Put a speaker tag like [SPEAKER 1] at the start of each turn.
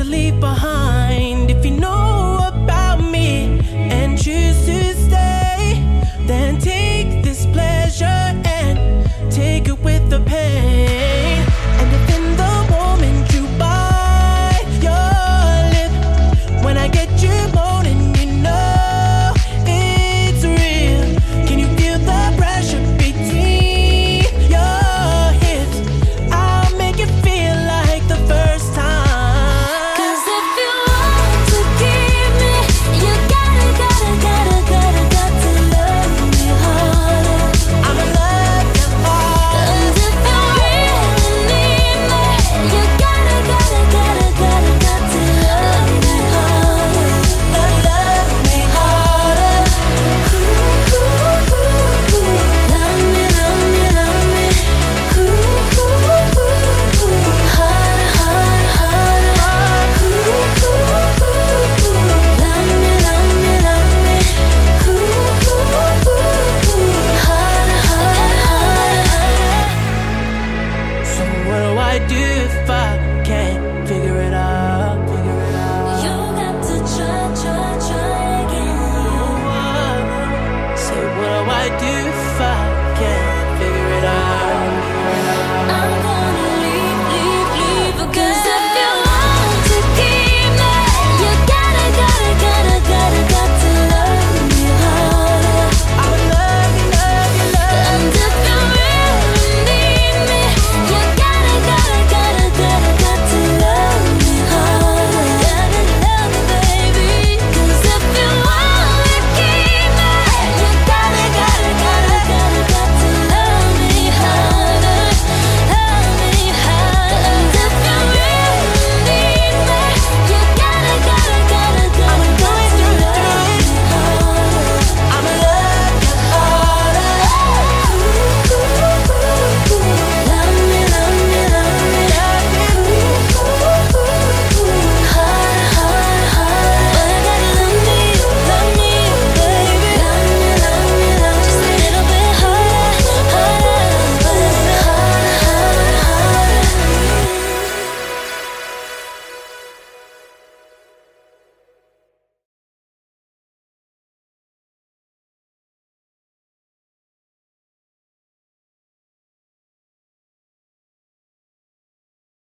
[SPEAKER 1] to leave behind.